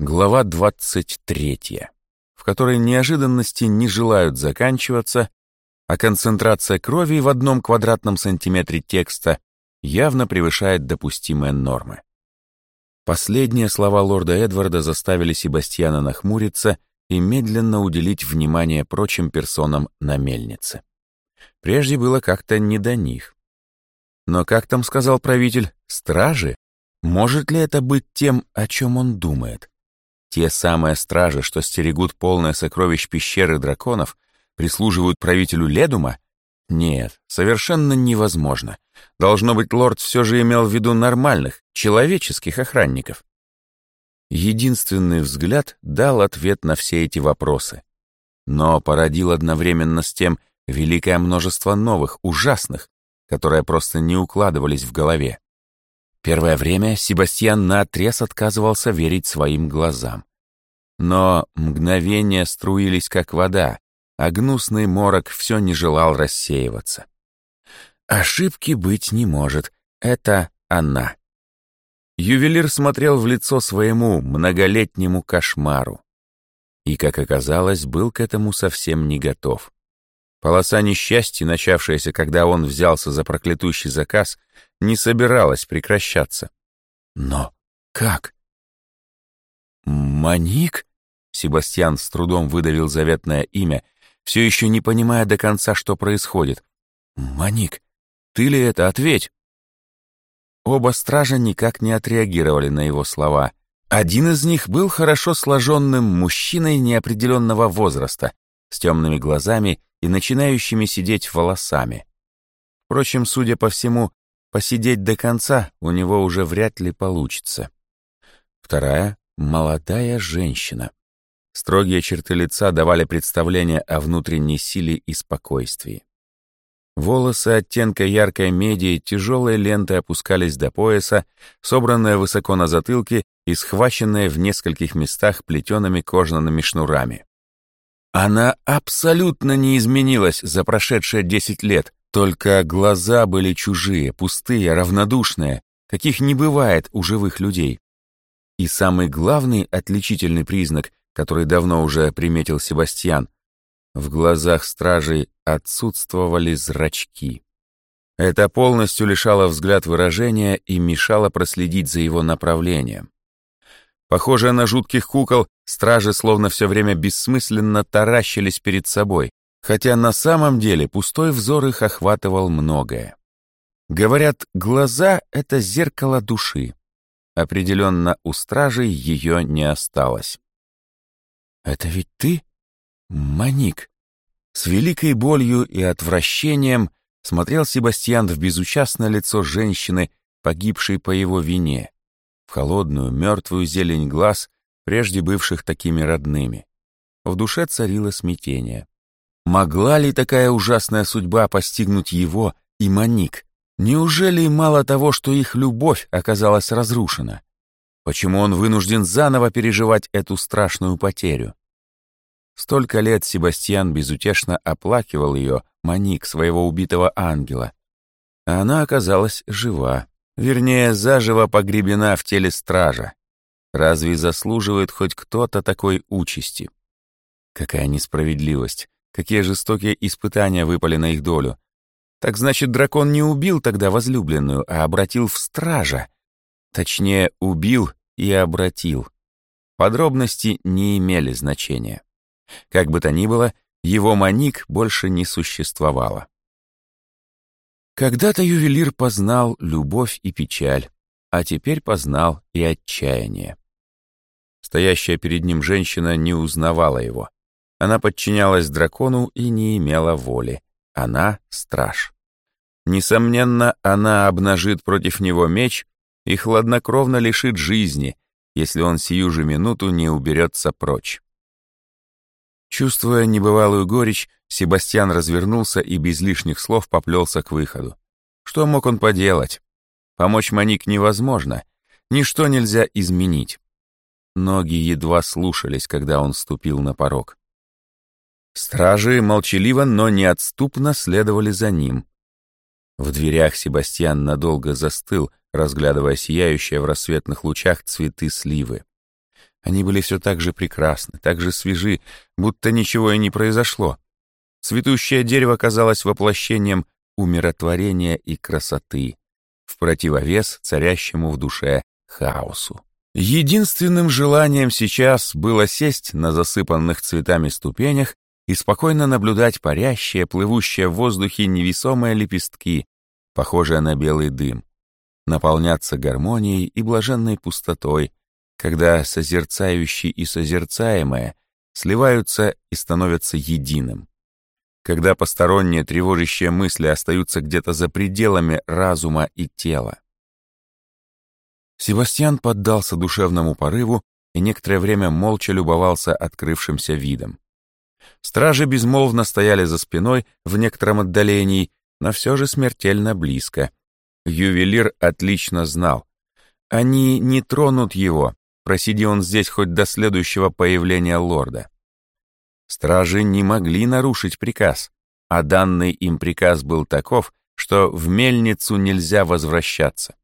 Глава 23, в которой неожиданности не желают заканчиваться, а концентрация крови в одном квадратном сантиметре текста явно превышает допустимые нормы. Последние слова лорда Эдварда заставили Себастьяна нахмуриться и медленно уделить внимание прочим персонам на мельнице. Прежде было как-то не до них. Но, как там сказал правитель, стражи? Может ли это быть тем, о чем он думает? Те самые стражи, что стерегут полное сокровищ пещеры драконов, прислуживают правителю Ледума? Нет, совершенно невозможно. Должно быть, лорд все же имел в виду нормальных, человеческих охранников. Единственный взгляд дал ответ на все эти вопросы, но породил одновременно с тем великое множество новых, ужасных, которые просто не укладывались в голове. Первое время Себастьян наотрез отказывался верить своим глазам. Но мгновения струились, как вода, а гнусный морок все не желал рассеиваться. Ошибки быть не может. Это она. Ювелир смотрел в лицо своему многолетнему кошмару. И, как оказалось, был к этому совсем не готов. Полоса несчастья, начавшаяся, когда он взялся за проклятущий заказ, не собиралась прекращаться. Но как? «Маник?» Себастьян с трудом выдавил заветное имя, все еще не понимая до конца, что происходит. «Маник, ты ли это? Ответь!» Оба стража никак не отреагировали на его слова. Один из них был хорошо сложенным мужчиной неопределенного возраста, с темными глазами и начинающими сидеть волосами. Впрочем, судя по всему, посидеть до конца у него уже вряд ли получится. Вторая — молодая женщина. Строгие черты лица давали представление о внутренней силе и спокойствии. Волосы оттенка яркой меди тяжелой лентой опускались до пояса, собранные высоко на затылке и схваченные в нескольких местах плетеными кожаными шнурами. Она абсолютно не изменилась за прошедшие десять лет, только глаза были чужие, пустые, равнодушные, каких не бывает у живых людей. И самый главный отличительный признак, который давно уже приметил Себастьян, в глазах стражей отсутствовали зрачки. Это полностью лишало взгляд выражения и мешало проследить за его направлением. Похожие на жутких кукол, стражи словно все время бессмысленно таращились перед собой, хотя на самом деле пустой взор их охватывал многое. Говорят, глаза — это зеркало души. Определенно, у стражей ее не осталось. «Это ведь ты, Маник?» С великой болью и отвращением смотрел Себастьян в безучастное лицо женщины, погибшей по его вине холодную, мертвую зелень глаз, прежде бывших такими родными. В душе царило смятение. Могла ли такая ужасная судьба постигнуть его и Маник? Неужели мало того, что их любовь оказалась разрушена? Почему он вынужден заново переживать эту страшную потерю? Столько лет Себастьян безутешно оплакивал ее, Маник, своего убитого ангела. А она оказалась жива. Вернее, заживо погребена в теле стража. Разве заслуживает хоть кто-то такой участи? Какая несправедливость! Какие жестокие испытания выпали на их долю! Так значит, дракон не убил тогда возлюбленную, а обратил в стража. Точнее, убил и обратил. Подробности не имели значения. Как бы то ни было, его маник больше не существовало. Когда-то ювелир познал любовь и печаль, а теперь познал и отчаяние. Стоящая перед ним женщина не узнавала его. Она подчинялась дракону и не имела воли. Она — страж. Несомненно, она обнажит против него меч и хладнокровно лишит жизни, если он сию же минуту не уберется прочь. Чувствуя небывалую горечь, Себастьян развернулся и без лишних слов поплелся к выходу. Что мог он поделать? Помочь Моник невозможно, ничто нельзя изменить. Ноги едва слушались, когда он ступил на порог. Стражи молчаливо, но неотступно следовали за ним. В дверях Себастьян надолго застыл, разглядывая сияющие в рассветных лучах цветы сливы. Они были все так же прекрасны, так же свежи, будто ничего и не произошло. Цветущее дерево казалось воплощением умиротворения и красоты, в противовес царящему в душе хаосу. Единственным желанием сейчас было сесть на засыпанных цветами ступенях и спокойно наблюдать парящие, плывущие в воздухе невесомые лепестки, похожие на белый дым, наполняться гармонией и блаженной пустотой, когда созерцающий и созерцаемое сливаются и становятся единым. Когда посторонние тревожащие мысли остаются где-то за пределами разума и тела. Себастьян поддался душевному порыву и некоторое время молча любовался открывшимся видом. Стражи безмолвно стояли за спиной в некотором отдалении, но все же смертельно близко. Ювелир отлично знал. Они не тронут его, просиди он здесь хоть до следующего появления лорда. Стражи не могли нарушить приказ, а данный им приказ был таков, что в мельницу нельзя возвращаться.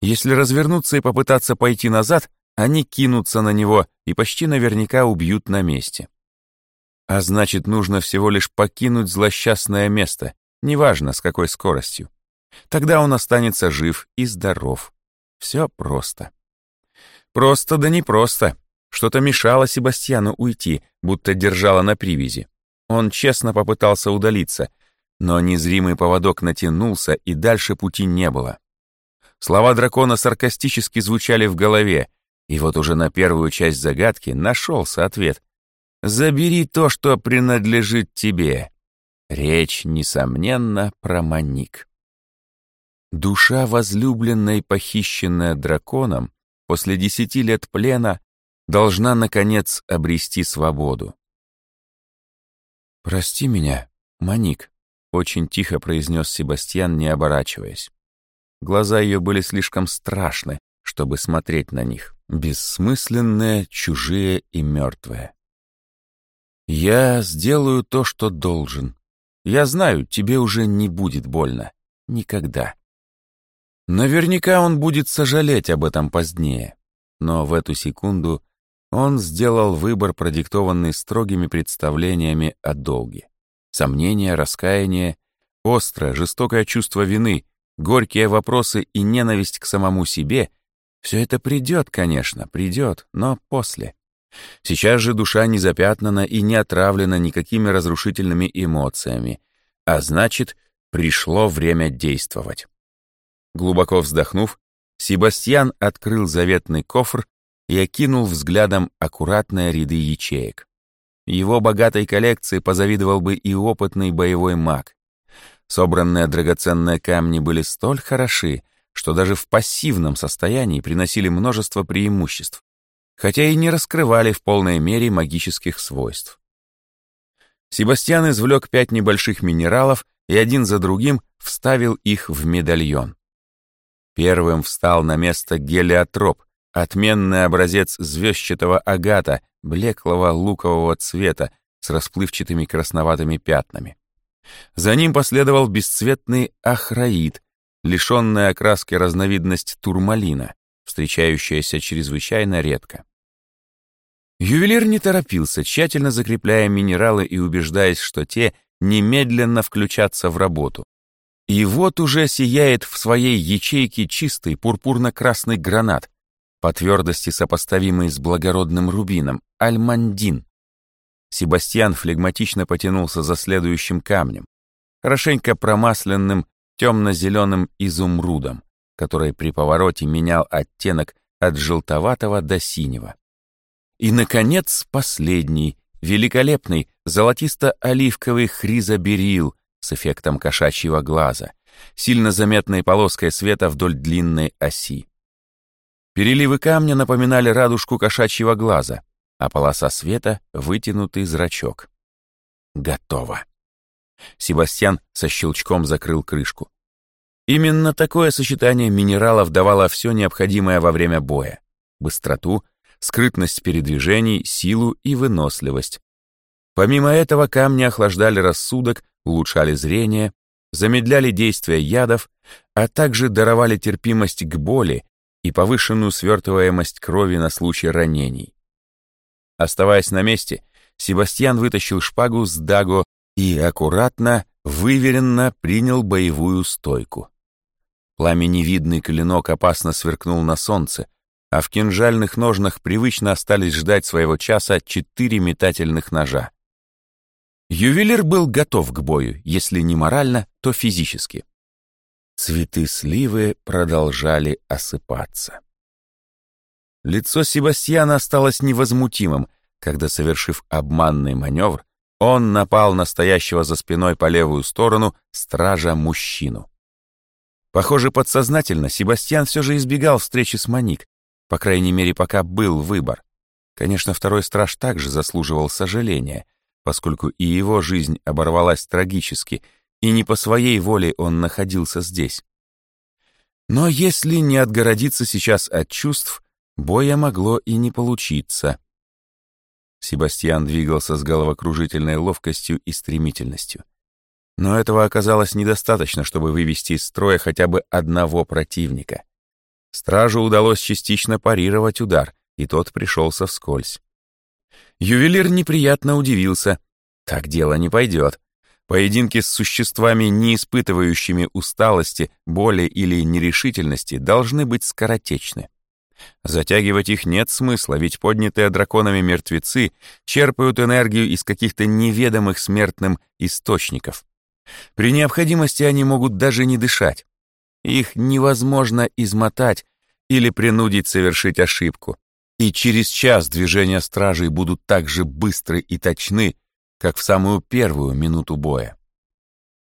Если развернуться и попытаться пойти назад, они кинутся на него и почти наверняка убьют на месте. А значит, нужно всего лишь покинуть злосчастное место, неважно с какой скоростью. Тогда он останется жив и здоров. Все просто. Просто да не просто. Что-то мешало Себастьяну уйти, будто держало на привязи. Он честно попытался удалиться, но незримый поводок натянулся, и дальше пути не было. Слова дракона саркастически звучали в голове, и вот уже на первую часть загадки нашелся ответ. «Забери то, что принадлежит тебе». Речь, несомненно, про Маник. Душа возлюбленной, похищенная драконом, после десяти лет плена должна, наконец, обрести свободу. «Прости меня, Маник», — очень тихо произнес Себастьян, не оборачиваясь. Глаза ее были слишком страшны, чтобы смотреть на них, бессмысленные, чужие и мертвые. «Я сделаю то, что должен. Я знаю, тебе уже не будет больно. Никогда». Наверняка он будет сожалеть об этом позднее, но в эту секунду он сделал выбор, продиктованный строгими представлениями о долге. Сомнения, раскаяние, острое, жестокое чувство вины, горькие вопросы и ненависть к самому себе — все это придет, конечно, придет, но после. Сейчас же душа не запятнана и не отравлена никакими разрушительными эмоциями, а значит, пришло время действовать. Глубоко вздохнув, Себастьян открыл заветный кофр и окинул взглядом аккуратные ряды ячеек. Его богатой коллекции позавидовал бы и опытный боевой маг. Собранные драгоценные камни были столь хороши, что даже в пассивном состоянии приносили множество преимуществ, хотя и не раскрывали в полной мере магических свойств. Себастьян извлек пять небольших минералов и один за другим вставил их в медальон. Первым встал на место гелиотроп, отменный образец звездчатого агата, блеклого лукового цвета с расплывчатыми красноватыми пятнами. За ним последовал бесцветный ахраид, лишенная окраски разновидность турмалина, встречающаяся чрезвычайно редко. Ювелир не торопился, тщательно закрепляя минералы и убеждаясь, что те немедленно включатся в работу. И вот уже сияет в своей ячейке чистый пурпурно-красный гранат, по твердости сопоставимый с благородным рубином, альмандин. Себастьян флегматично потянулся за следующим камнем, хорошенько промасленным темно-зеленым изумрудом, который при повороте менял оттенок от желтоватого до синего. И, наконец, последний, великолепный золотисто-оливковый хризоберил с эффектом кошачьего глаза, сильно заметной полоской света вдоль длинной оси. Переливы камня напоминали радужку кошачьего глаза, а полоса света — вытянутый зрачок. Готово. Себастьян со щелчком закрыл крышку. Именно такое сочетание минералов давало все необходимое во время боя. Быстроту, скрытность передвижений, силу и выносливость. Помимо этого камни охлаждали рассудок улучшали зрение, замедляли действие ядов, а также даровали терпимость к боли и повышенную свертываемость крови на случай ранений. Оставаясь на месте, Себастьян вытащил шпагу с Даго и аккуратно, выверенно принял боевую стойку. Пламеневидный клинок опасно сверкнул на солнце, а в кинжальных ножнах привычно остались ждать своего часа четыре метательных ножа. Ювелир был готов к бою, если не морально, то физически. Цветы сливы продолжали осыпаться. Лицо Себастьяна осталось невозмутимым, когда, совершив обманный маневр, он напал на стоящего за спиной по левую сторону стража-мужчину. Похоже, подсознательно Себастьян все же избегал встречи с Моник, по крайней мере, пока был выбор. Конечно, второй страж также заслуживал сожаления, поскольку и его жизнь оборвалась трагически, и не по своей воле он находился здесь. Но если не отгородиться сейчас от чувств, боя могло и не получиться. Себастьян двигался с головокружительной ловкостью и стремительностью. Но этого оказалось недостаточно, чтобы вывести из строя хотя бы одного противника. Стражу удалось частично парировать удар, и тот пришелся вскользь. Ювелир неприятно удивился. Так дело не пойдет. Поединки с существами, не испытывающими усталости, боли или нерешительности, должны быть скоротечны. Затягивать их нет смысла, ведь поднятые драконами мертвецы черпают энергию из каких-то неведомых смертным источников. При необходимости они могут даже не дышать. Их невозможно измотать или принудить совершить ошибку. И через час движения стражей будут так же быстры и точны, как в самую первую минуту боя.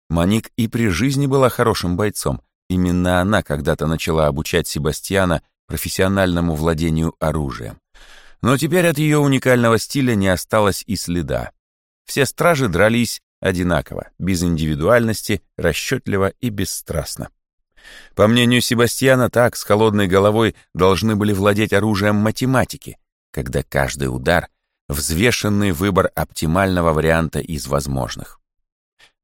Маник и при жизни была хорошим бойцом. Именно она когда-то начала обучать Себастьяна профессиональному владению оружием. Но теперь от ее уникального стиля не осталось и следа. Все стражи дрались одинаково, без индивидуальности, расчетливо и бесстрастно. По мнению Себастьяна, так с холодной головой должны были владеть оружием математики, когда каждый удар — взвешенный выбор оптимального варианта из возможных.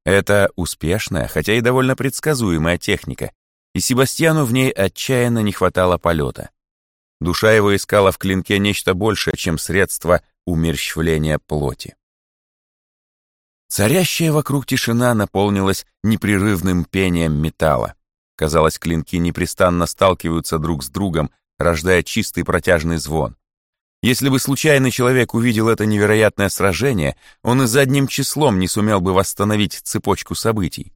Это успешная, хотя и довольно предсказуемая техника, и Себастьяну в ней отчаянно не хватало полета. Душа его искала в клинке нечто большее, чем средство умерщвления плоти. Царящая вокруг тишина наполнилась непрерывным пением металла. Казалось, клинки непрестанно сталкиваются друг с другом, рождая чистый протяжный звон. Если бы случайный человек увидел это невероятное сражение, он и задним числом не сумел бы восстановить цепочку событий.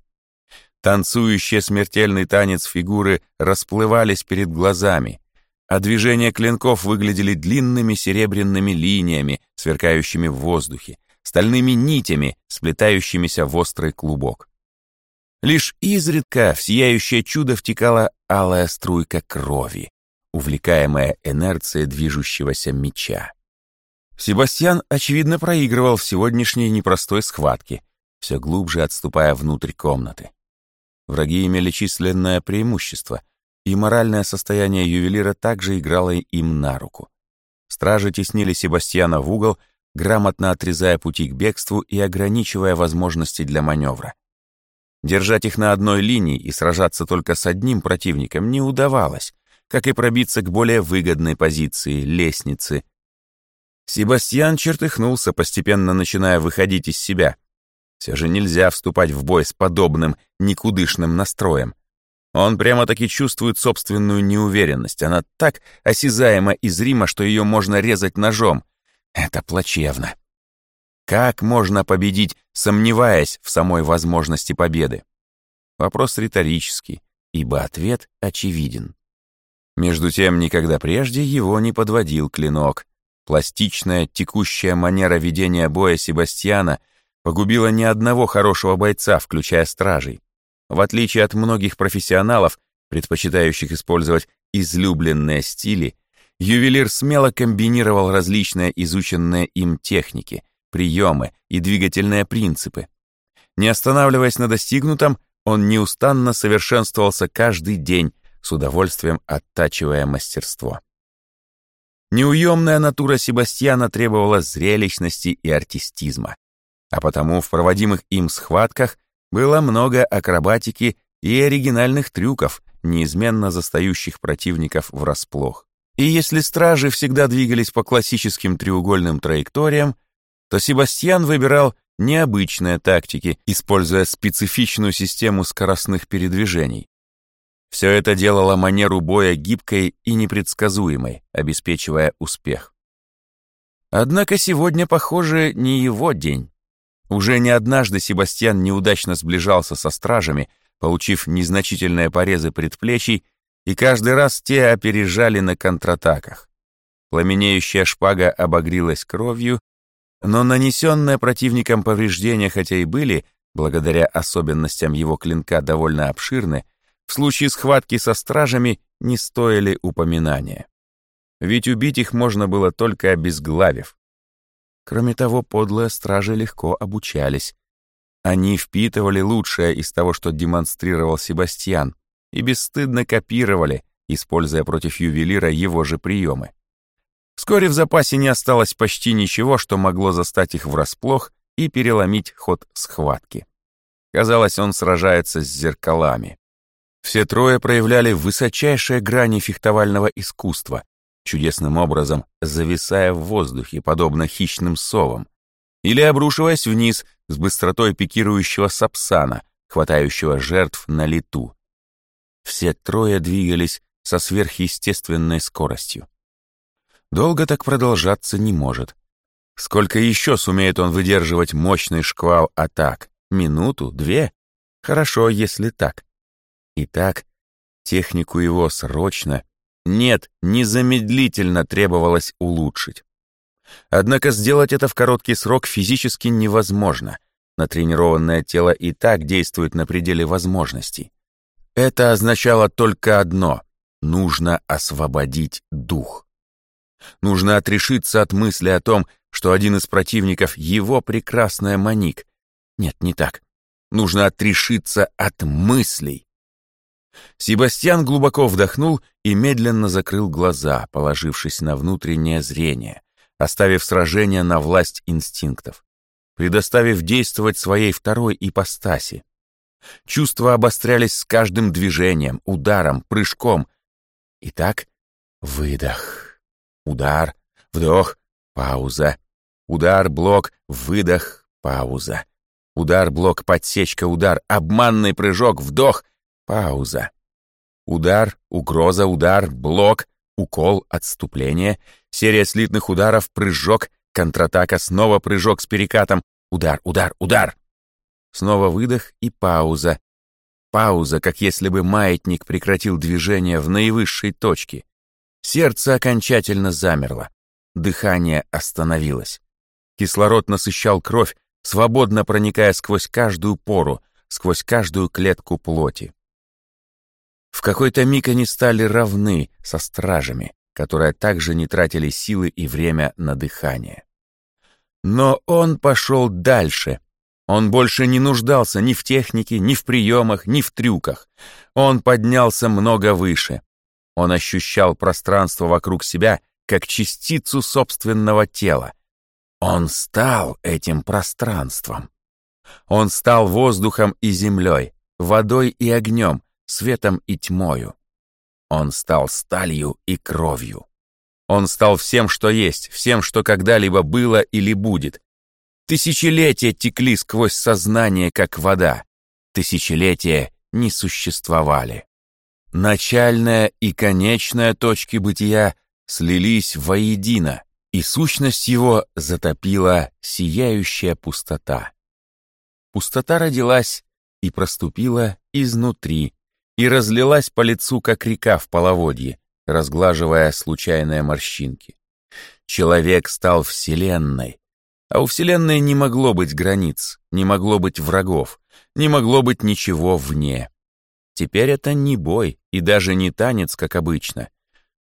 Танцующие смертельный танец фигуры расплывались перед глазами, а движения клинков выглядели длинными серебряными линиями, сверкающими в воздухе, стальными нитями, сплетающимися в острый клубок. Лишь изредка в сияющее чудо втекала алая струйка крови, увлекаемая инерцией движущегося меча. Себастьян, очевидно, проигрывал в сегодняшней непростой схватке, все глубже отступая внутрь комнаты. Враги имели численное преимущество, и моральное состояние ювелира также играло им на руку. Стражи теснили Себастьяна в угол, грамотно отрезая пути к бегству и ограничивая возможности для маневра. Держать их на одной линии и сражаться только с одним противником не удавалось, как и пробиться к более выгодной позиции, лестницы. Себастьян чертыхнулся, постепенно начиная выходить из себя. Все же нельзя вступать в бой с подобным никудышным настроем. Он прямо-таки чувствует собственную неуверенность. Она так осязаема и зрима, что ее можно резать ножом. Это плачевно. Как можно победить, сомневаясь в самой возможности победы? Вопрос риторический, ибо ответ очевиден. Между тем, никогда прежде его не подводил клинок. Пластичная, текущая манера ведения боя Себастьяна погубила ни одного хорошего бойца, включая стражей. В отличие от многих профессионалов, предпочитающих использовать излюбленные стили, ювелир смело комбинировал различные изученные им техники — приемы и двигательные принципы. Не останавливаясь на достигнутом, он неустанно совершенствовался каждый день, с удовольствием оттачивая мастерство. Неуемная натура Себастьяна требовала зрелищности и артистизма, а потому в проводимых им схватках было много акробатики и оригинальных трюков, неизменно застающих противников врасплох. И если стражи всегда двигались по классическим треугольным траекториям, то Себастьян выбирал необычные тактики, используя специфичную систему скоростных передвижений. Все это делало манеру боя гибкой и непредсказуемой, обеспечивая успех. Однако сегодня, похоже, не его день. Уже не однажды Себастьян неудачно сближался со стражами, получив незначительные порезы предплечий, и каждый раз те опережали на контратаках. Пламенеющая шпага обогрилась кровью, но нанесенные противником повреждения, хотя и были, благодаря особенностям его клинка довольно обширны, в случае схватки со стражами не стоили упоминания. Ведь убить их можно было только обезглавив. Кроме того, подлые стражи легко обучались. Они впитывали лучшее из того, что демонстрировал Себастьян, и бесстыдно копировали, используя против ювелира его же приемы. Вскоре в запасе не осталось почти ничего, что могло застать их врасплох и переломить ход схватки. Казалось, он сражается с зеркалами. Все трое проявляли высочайшие грани фехтовального искусства, чудесным образом зависая в воздухе, подобно хищным совам, или обрушиваясь вниз с быстротой пикирующего сапсана, хватающего жертв на лету. Все трое двигались со сверхъестественной скоростью. Долго так продолжаться не может. Сколько еще сумеет он выдерживать мощный шквал атак? Минуту? Две? Хорошо, если так. Итак, технику его срочно, нет, незамедлительно требовалось улучшить. Однако сделать это в короткий срок физически невозможно. Натренированное тело и так действует на пределе возможностей. Это означало только одно — нужно освободить дух. Нужно отрешиться от мысли о том, что один из противников — его прекрасная Маник. Нет, не так. Нужно отрешиться от мыслей. Себастьян глубоко вдохнул и медленно закрыл глаза, положившись на внутреннее зрение, оставив сражение на власть инстинктов, предоставив действовать своей второй ипостаси. Чувства обострялись с каждым движением, ударом, прыжком. Итак, выдох, удар, вдох, пауза, удар, блок, выдох, пауза. Удар, блок, подсечка, удар, обманный прыжок, вдох, пауза. Удар, угроза, удар, блок, укол, отступление, серия слитных ударов, прыжок, контратака, снова прыжок с перекатом, удар, удар, удар. Снова выдох и пауза. Пауза, как если бы маятник прекратил движение в наивысшей точке. Сердце окончательно замерло. Дыхание остановилось. Кислород насыщал кровь, свободно проникая сквозь каждую пору, сквозь каждую клетку плоти. В какой-то миг они стали равны со стражами, которые также не тратили силы и время на дыхание. Но он пошел дальше. Он больше не нуждался ни в технике, ни в приемах, ни в трюках. Он поднялся много выше. Он ощущал пространство вокруг себя как частицу собственного тела. Он стал этим пространством. Он стал воздухом и землей, водой и огнем, светом и тьмою. Он стал сталью и кровью. Он стал всем, что есть, всем, что когда-либо было или будет. Тысячелетия текли сквозь сознание, как вода. Тысячелетия не существовали. Начальная и конечная точки бытия слились воедино, и сущность его затопила сияющая пустота. Пустота родилась и проступила изнутри, и разлилась по лицу, как река в половодье, разглаживая случайные морщинки. Человек стал Вселенной, а у Вселенной не могло быть границ, не могло быть врагов, не могло быть ничего вне. Теперь это не бой и даже не танец, как обычно.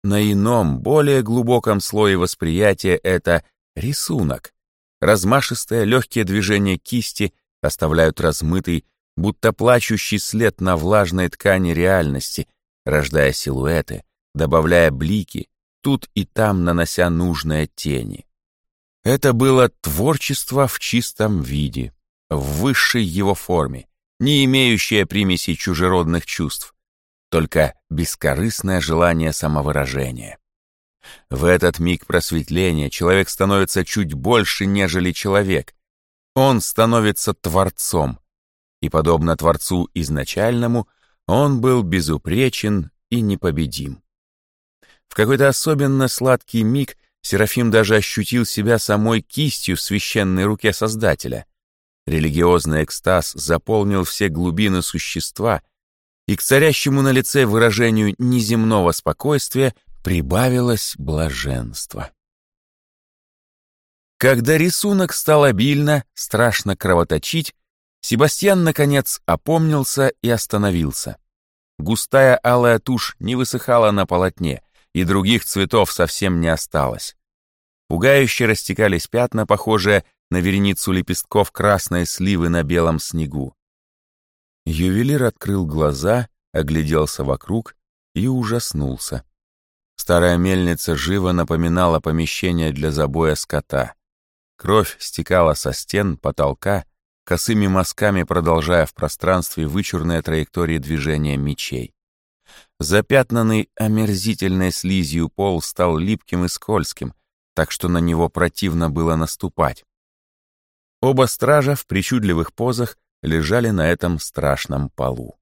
На ином, более глубоком слое восприятия это рисунок. Размашистое легкие движения кисти оставляют размытый, будто плачущий след на влажной ткани реальности, рождая силуэты, добавляя блики, тут и там нанося нужные тени. Это было творчество в чистом виде, в высшей его форме, не имеющее примесей чужеродных чувств. только бескорыстное желание самовыражения. В этот миг просветления человек становится чуть больше, нежели человек. Он становится творцом. И, подобно творцу изначальному, он был безупречен и непобедим. В какой-то особенно сладкий миг Серафим даже ощутил себя самой кистью в священной руке Создателя. Религиозный экстаз заполнил все глубины существа, и к царящему на лице выражению неземного спокойствия прибавилось блаженство. Когда рисунок стал обильно, страшно кровоточить, Себастьян, наконец, опомнился и остановился. Густая алая тушь не высыхала на полотне, и других цветов совсем не осталось. Пугающе растекались пятна, похожие на вереницу лепестков красной сливы на белом снегу. Ювелир открыл глаза, огляделся вокруг и ужаснулся. Старая мельница живо напоминала помещение для забоя скота. Кровь стекала со стен, потолка, косыми мазками продолжая в пространстве вычурные траектории движения мечей. Запятнанный омерзительной слизью пол стал липким и скользким, так что на него противно было наступать. Оба стража в причудливых позах лежали на этом страшном полу.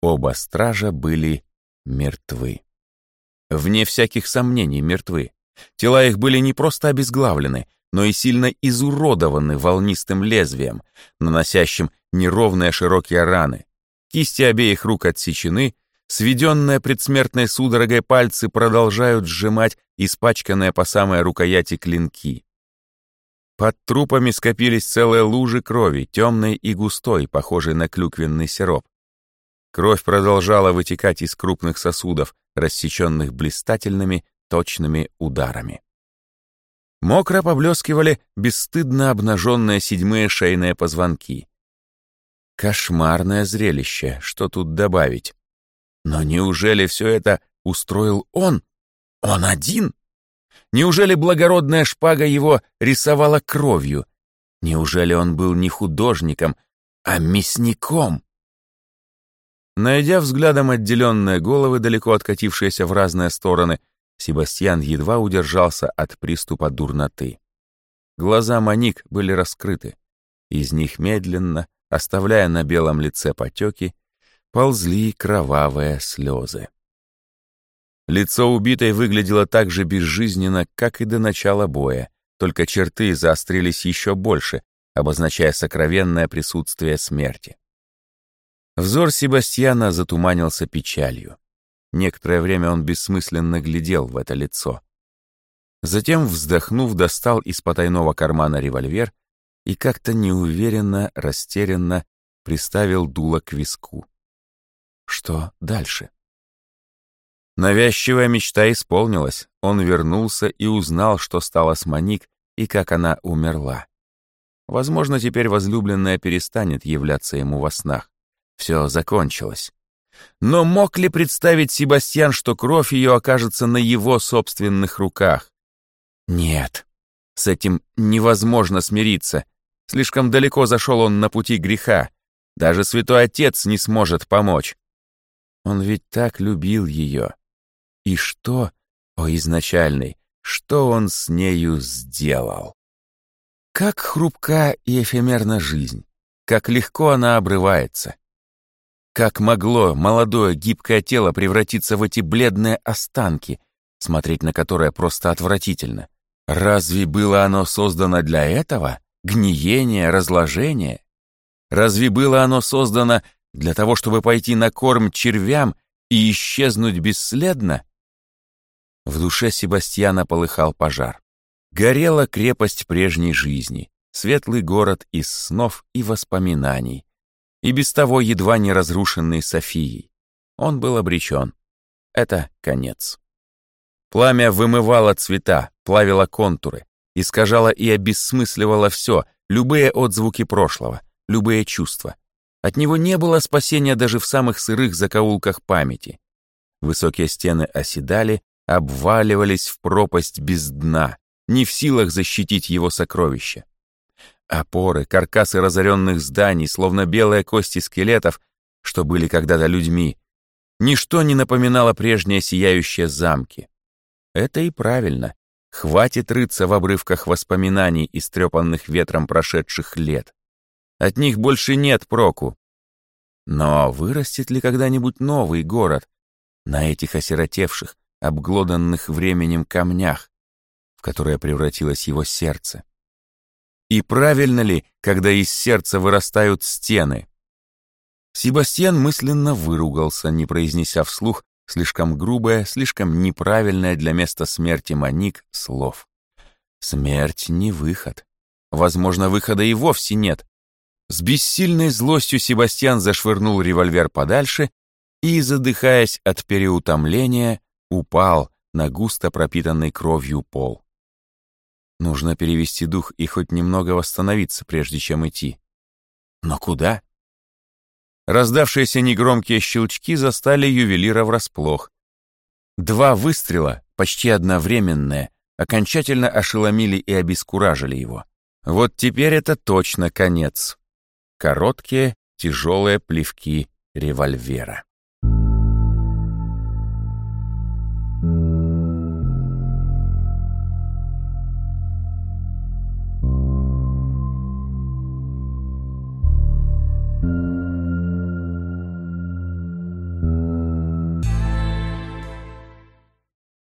Оба стража были мертвы. Вне всяких сомнений мертвы. Тела их были не просто обезглавлены, но и сильно изуродованы волнистым лезвием, наносящим неровные широкие раны. Кисти обеих рук отсечены, сведенные предсмертной судорогой пальцы продолжают сжимать испачканные по самой рукояти клинки. Под трупами скопились целые лужи крови, темной и густой, похожей на клюквенный сироп. Кровь продолжала вытекать из крупных сосудов, рассеченных блистательными, точными ударами. Мокро поблескивали бесстыдно обнаженные седьмые шейные позвонки. Кошмарное зрелище, что тут добавить. Но неужели все это устроил он? Он один? Неужели благородная шпага его рисовала кровью? Неужели он был не художником, а мясником? Найдя взглядом отделенные головы, далеко откатившиеся в разные стороны, Себастьян едва удержался от приступа дурноты. Глаза Маник были раскрыты. Из них медленно, оставляя на белом лице потеки, ползли кровавые слезы. Лицо убитой выглядело так же безжизненно, как и до начала боя, только черты заострились еще больше, обозначая сокровенное присутствие смерти. Взор Себастьяна затуманился печалью. Некоторое время он бессмысленно глядел в это лицо. Затем, вздохнув, достал из потайного кармана револьвер и как-то неуверенно, растерянно приставил дуло к виску. Что дальше? Навязчивая мечта исполнилась. Он вернулся и узнал, что стало с Моник и как она умерла. Возможно, теперь возлюбленная перестанет являться ему во снах. Все закончилось. Но мог ли представить Себастьян, что кровь ее окажется на его собственных руках? Нет, с этим невозможно смириться. Слишком далеко зашел он на пути греха. Даже святой отец не сможет помочь. Он ведь так любил ее. И что, о изначальный, что он с нею сделал? Как хрупка и эфемерна жизнь, как легко она обрывается. Как могло молодое гибкое тело превратиться в эти бледные останки, смотреть на которое просто отвратительно? Разве было оно создано для этого? Гниение, разложение? Разве было оно создано для того, чтобы пойти на корм червям и исчезнуть бесследно? В душе Себастьяна полыхал пожар. Горела крепость прежней жизни, светлый город из снов и воспоминаний, и без того едва не разрушенный Софией. Он был обречен. Это конец. Пламя вымывало цвета, плавило контуры, искажало и обессмысливало все, любые отзвуки прошлого, любые чувства. От него не было спасения даже в самых сырых закоулках памяти. Высокие стены оседали, обваливались в пропасть без дна, не в силах защитить его сокровища. Опоры, каркасы разоренных зданий, словно белые кости скелетов, что были когда-то людьми, Ничто не напоминало прежние сияющие замки. Это и правильно. Хватит рыться в обрывках воспоминаний, истрепанных ветром прошедших лет. От них больше нет проку. Но вырастет ли когда-нибудь новый город на этих осиротевших, обглоданных временем камнях, в которое превратилось его сердце? И правильно ли, когда из сердца вырастают стены? Себастьян мысленно выругался, не произнеся вслух слишком грубое, слишком неправильное для места смерти Маник слов. Смерть не выход. Возможно, выхода и вовсе нет. С бессильной злостью Себастьян зашвырнул револьвер подальше и, задыхаясь от переутомления, упал на густо пропитанный кровью пол. Нужно перевести дух и хоть немного восстановиться, прежде чем идти. Но куда? Раздавшиеся негромкие щелчки застали ювелира врасплох. Два выстрела, почти одновременные, окончательно ошеломили и обескуражили его. Вот теперь это точно конец. Короткие, тяжелые плевки револьвера.